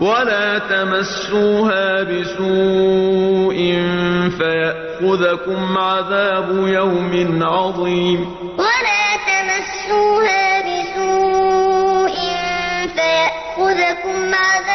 وَلَا تَمَسُّوهَا بِسُوءٍ فَيَأْخُذَكُمْ عَذَابُ يَوْمٍ عَظِيمٍ وَلَا تَمَسُّوهَا بِسُوءٍ فَيَأْخُذَكُمْ عَذَابُ